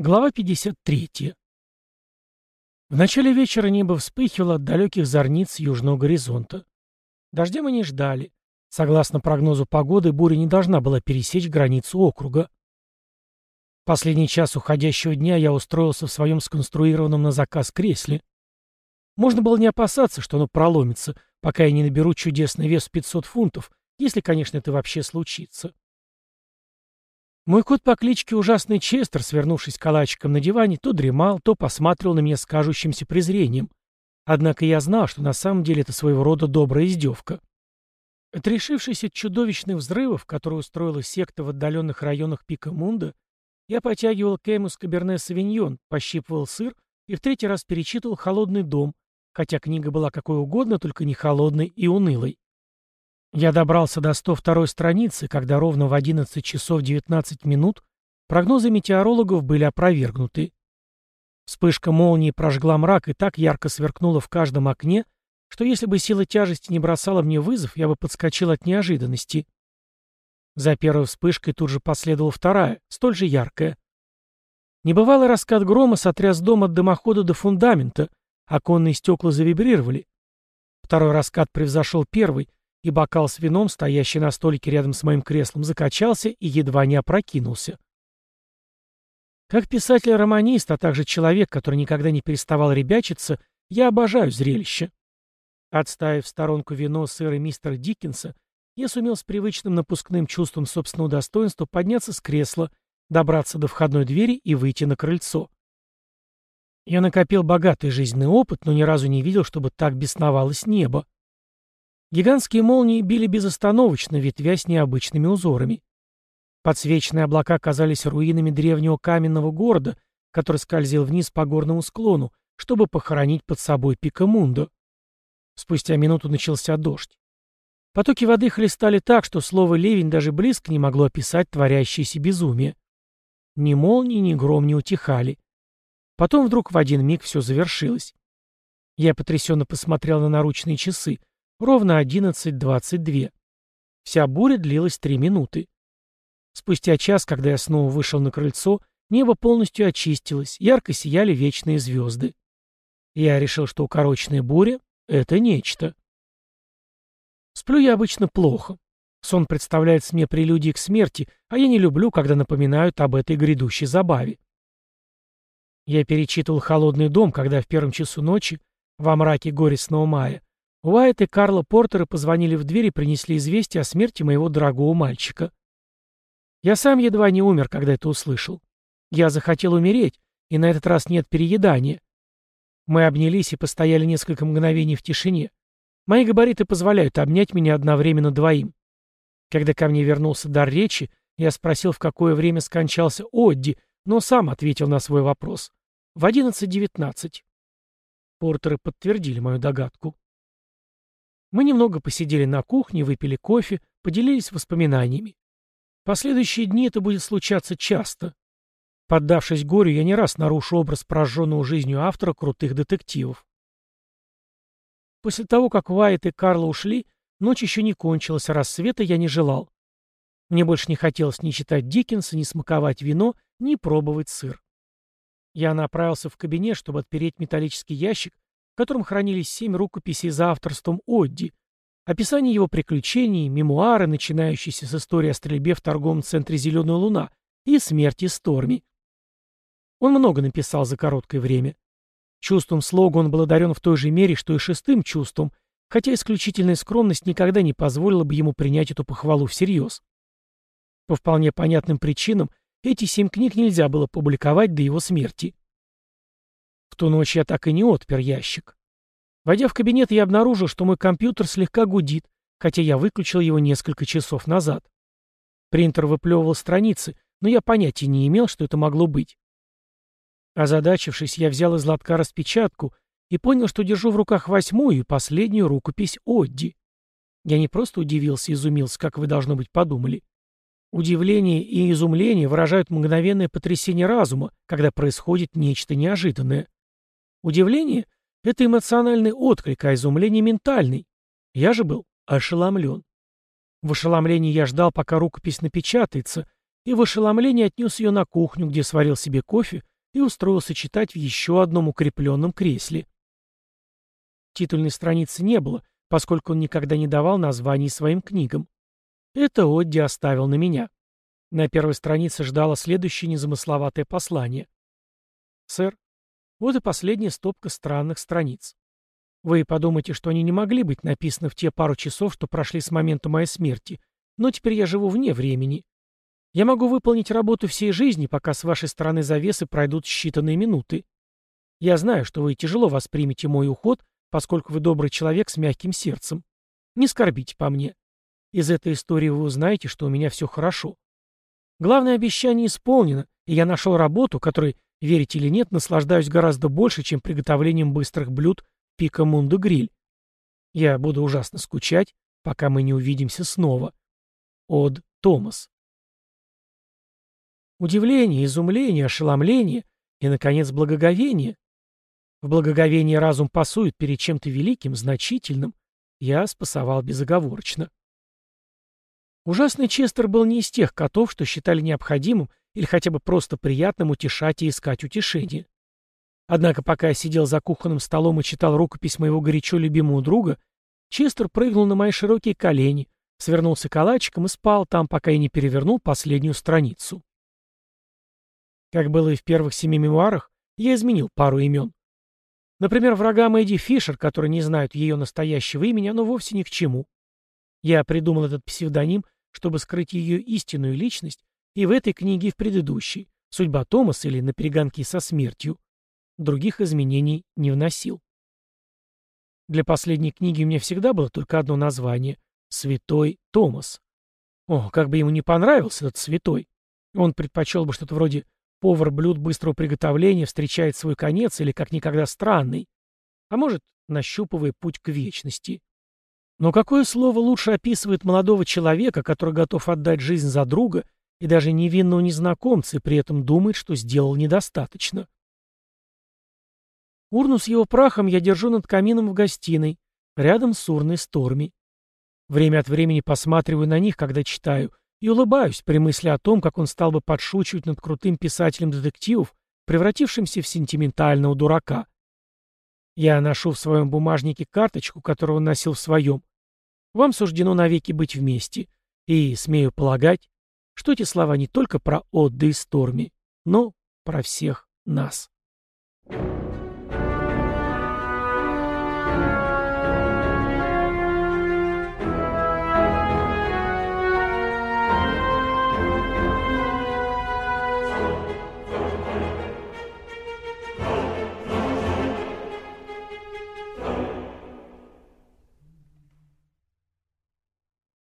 Глава 53. В начале вечера небо вспыхивало от далеких зорниц южного горизонта. Дождя мы не ждали. Согласно прогнозу погоды, буря не должна была пересечь границу округа. Последний час уходящего дня я устроился в своем сконструированном на заказ кресле. Можно было не опасаться, что оно проломится, пока я не наберу чудесный вес 500 фунтов, если, конечно, это вообще случится. Мой кот по кличке Ужасный Честер, свернувшись калачиком на диване, то дремал, то посматривал на меня с кажущимся презрением. Однако я знал, что на самом деле это своего рода добрая издевка. Отрешившись от чудовищных взрывов, которые устроила секта в отдаленных районах Пика Мунда, я потягивал Кэмус Каберне Савиньон, пощипывал сыр и в третий раз перечитывал «Холодный дом», хотя книга была какой угодно, только не холодной и унылой. Я добрался до 102 страницы, когда ровно в 11 часов 19 минут прогнозы метеорологов были опровергнуты. Вспышка молнии прожгла мрак и так ярко сверкнула в каждом окне, что если бы сила тяжести не бросала мне вызов, я бы подскочил от неожиданности. За первой вспышкой тут же последовала вторая, столь же яркая. Небывалый раскат грома сотряс дом от дымохода до фундамента, оконные стекла завибрировали. Второй раскат превзошел первый, и бокал с вином, стоящий на столике рядом с моим креслом, закачался и едва не опрокинулся. Как писатель-романист, а также человек, который никогда не переставал ребячиться, я обожаю зрелище. Отставив в сторонку вино, сыр мистера Диккенса, я сумел с привычным напускным чувством собственного достоинства подняться с кресла, добраться до входной двери и выйти на крыльцо. Я накопил богатый жизненный опыт, но ни разу не видел, чтобы так бесновалось небо. Гигантские молнии били безостановочно, ветвясь необычными узорами. Подсвеченные облака казались руинами древнего каменного города, который скользил вниз по горному склону, чтобы похоронить под собой Пикамундо. Спустя минуту начался дождь. Потоки воды хлестали так, что слово «ливень» даже близко не могло описать творящееся безумие. Ни молнии, ни гром не утихали. Потом вдруг в один миг все завершилось. Я потрясенно посмотрел на наручные часы. Ровно 11.22. Вся буря длилась три минуты. Спустя час, когда я снова вышел на крыльцо, небо полностью очистилось, ярко сияли вечные звезды. Я решил, что укороченная буря — это нечто. Сплю я обычно плохо. Сон представляет мне прелюдии к смерти, а я не люблю, когда напоминают об этой грядущей забаве. Я перечитывал «Холодный дом», когда в первом часу ночи, во мраке горестного мая, Уайт и Карла Портеры позвонили в дверь и принесли известие о смерти моего дорогого мальчика. Я сам едва не умер, когда это услышал. Я захотел умереть, и на этот раз нет переедания. Мы обнялись и постояли несколько мгновений в тишине. Мои габариты позволяют обнять меня одновременно двоим. Когда ко мне вернулся дар речи, я спросил, в какое время скончался Одди, но сам ответил на свой вопрос. В 11.19. Портеры подтвердили мою догадку. Мы немного посидели на кухне, выпили кофе, поделились воспоминаниями. Последующие дни это будет случаться часто. Поддавшись горю, я не раз нарушу образ прожженного жизнью автора крутых детективов. После того, как Уайт и Карла ушли, ночь еще не кончилась, а рассвета я не желал. Мне больше не хотелось ни читать Диккенса, ни смаковать вино, ни пробовать сыр. Я направился в кабинет, чтобы отпереть металлический ящик котором хранились семь рукописей за авторством Одди, описание его приключений, мемуары, начинающиеся с истории о стрельбе в торговом центре «Зеленая луна» и смерти Сторми. Он много написал за короткое время. Чувством слога он был одарен в той же мере, что и шестым чувством, хотя исключительная скромность никогда не позволила бы ему принять эту похвалу всерьез. По вполне понятным причинам эти семь книг нельзя было публиковать до его смерти. В ту ночь я так и не отпер ящик. Войдя в кабинет, я обнаружил, что мой компьютер слегка гудит, хотя я выключил его несколько часов назад. Принтер выплевывал страницы, но я понятия не имел, что это могло быть. Озадачившись, я взял из лотка распечатку и понял, что держу в руках восьмую и последнюю рукопись Одди. Я не просто удивился и изумился, как вы, должно быть, подумали. Удивление и изумление выражают мгновенное потрясение разума, когда происходит нечто неожиданное. Удивление — это эмоциональный отклик, а изумление — ментальный. Я же был ошеломлен. В ошеломлении я ждал, пока рукопись напечатается, и в ошеломлении отнес ее на кухню, где сварил себе кофе и устроился читать в еще одном укрепленном кресле. Титульной страницы не было, поскольку он никогда не давал названий своим книгам. Это Одди оставил на меня. На первой странице ждало следующее незамысловатое послание. «Сэр, вот и последняя стопка странных страниц. Вы подумаете, что они не могли быть написаны в те пару часов, что прошли с момента моей смерти, но теперь я живу вне времени. Я могу выполнить работу всей жизни, пока с вашей стороны завесы пройдут считанные минуты. Я знаю, что вы тяжело воспримете мой уход, поскольку вы добрый человек с мягким сердцем. Не скорбите по мне. Из этой истории вы узнаете, что у меня все хорошо. Главное обещание исполнено, и я нашел работу, которой, верите или нет, наслаждаюсь гораздо больше, чем приготовлением быстрых блюд Пика Мунду Гриль. Я буду ужасно скучать, пока мы не увидимся снова. Од Томас. Удивление, изумление, ошеломление и, наконец, благоговение. В благоговении разум пасует перед чем-то великим, значительным. Я спасовал безоговорочно. Ужасный Честер был не из тех котов, что считали необходимым или хотя бы просто приятным утешать и искать утешение. Однако, пока я сидел за кухонным столом и читал рукопись моего горячо любимого друга, Честер прыгнул на мои широкие колени, свернулся калачиком и спал там, пока я не перевернул последнюю страницу. Как было и в первых семи мемуарах, я изменил пару имен. Например, врагам Эдди Фишер, которые не знают ее настоящего имени, оно вовсе ни к чему. Я придумал этот псевдоним, чтобы скрыть ее истинную личность, и в этой книге, и в предыдущей, «Судьба Томаса» или «На перегонки со смертью», других изменений не вносил. Для последней книги у меня всегда было только одно название — «Святой Томас». О, как бы ему не понравился этот святой. Он предпочел бы что-то вроде Повар блюд быстрого приготовления встречает свой конец или как никогда странный, а может, нащупывая путь к вечности. Но какое слово лучше описывает молодого человека, который готов отдать жизнь за друга и даже невинного незнакомца, и при этом думает, что сделал недостаточно? Урну с его прахом я держу над камином в гостиной, рядом с урной Сторми. Время от времени посматриваю на них, когда читаю, и улыбаюсь при мысли о том, как он стал бы подшучивать над крутым писателем детективов, превратившимся в сентиментального дурака. Я ношу в своем бумажнике карточку, которую он носил в своем. Вам суждено навеки быть вместе. И, смею полагать, что эти слова не только про Отда и Сторми, но про всех нас. Thank you.